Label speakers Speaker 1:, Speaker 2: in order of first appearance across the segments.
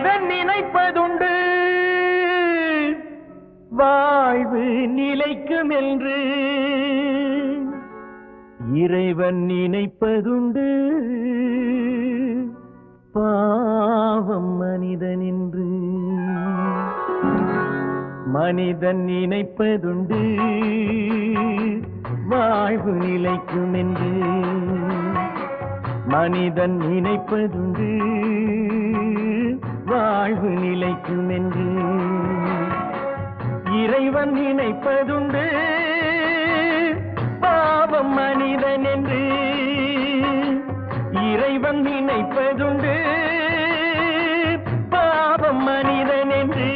Speaker 1: மனிதன் நினைப்பதுண்டு. வாழ்வு நிலைக்கும் என்று. இறைவன் நினைப்பதுண்டு. பாவம் மனிதன் என்று மனிதன் நினைப்பதுண்டு. வாழ்வு நிலைக்கும் என்று. மனிதன் நினைப்பதுண்டு. வாழ்வு நிலைக்கும் என்று. இறைவன் நினைப்பதுண்டு. பாவம் மனிதன் என்று. இறைவன் நினைப்பதுண்டு. பாவம் மனிதன் என்று.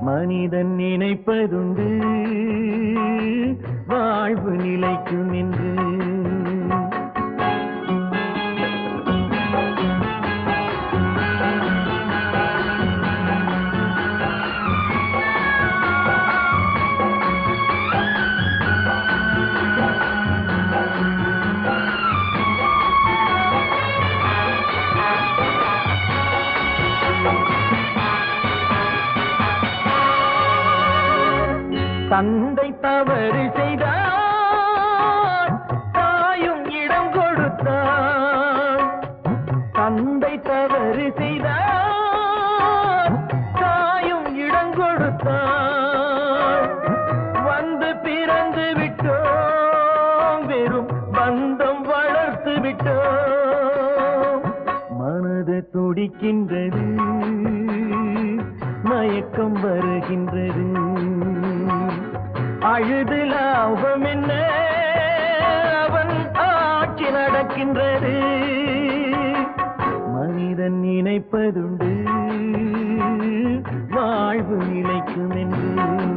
Speaker 1: மனிதன் நினைப்பதுண்டு. வாழ்வு நிலைக்கும் என்று. தந்தை தவறு செய்தார் தாயும் இடம் கொடுத்தார். தந்தை தவறு செய்தார் தாயும் இடம் கொடுத்தார். வந்து பிறந்து விட்டோம் வெறும் பந்தம் வளர்த்து விட்டோம். மனது துடிக்கின்றது மயக்கம் வருகின்றது. அழுது லாபம் என்ன? அவன் ஆட்சி நடக்கின்றது. மனிதன் நினைப்பதுண்டு. வாழ்வு நிலைக்கும் என்று.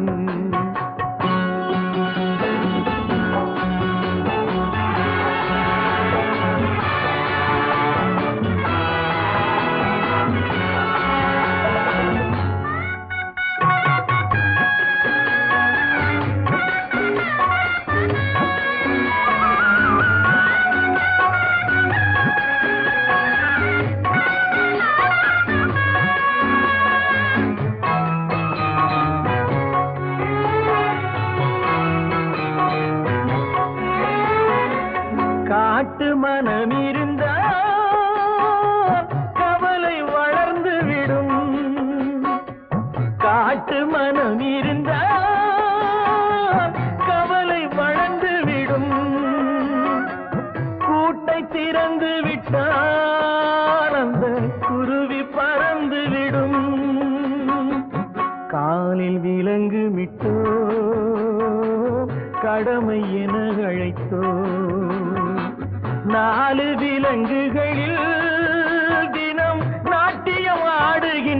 Speaker 1: காட்டு மனம் இருந்தால் கவலை வளர்ந்து விடும். காட்டு மனம் இருந்தால் கவலை வளர்ந்து விடும். கூட்டை திறந்து விட்டால் அந்த குருவி பறந்து விடும். காலில் விலங்கு விட்டோ கடமை என அழைத்தோ. நாலு விலங்குகளில் தினம் நாட்டியம் ஆடுகின்றோம்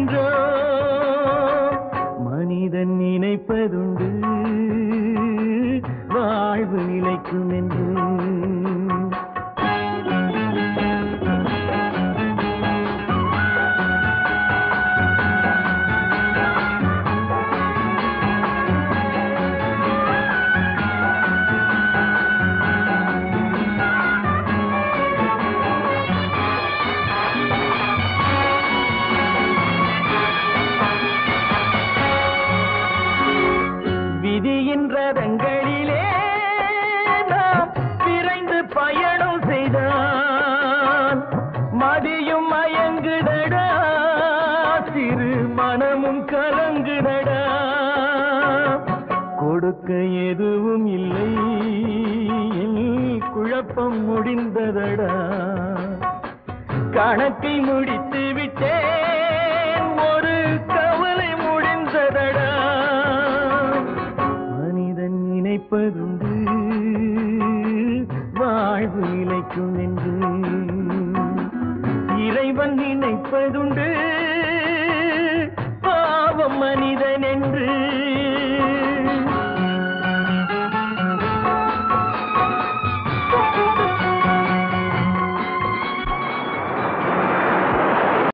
Speaker 1: சிறு மனமும் கலங்குதடா. கொடுக்க எதுவும் இல்லை. குழப்பம் முடிந்ததடா. கணக்கை முடித்து விட்டேன். ஒரு கவலை முடிந்ததடா. மனிதன் நினைப்பதுண்டு. வாழ்வு நிலைக்கும் என்று. இறைவன் நினைப்பதுண்டு. மனிதன் என்று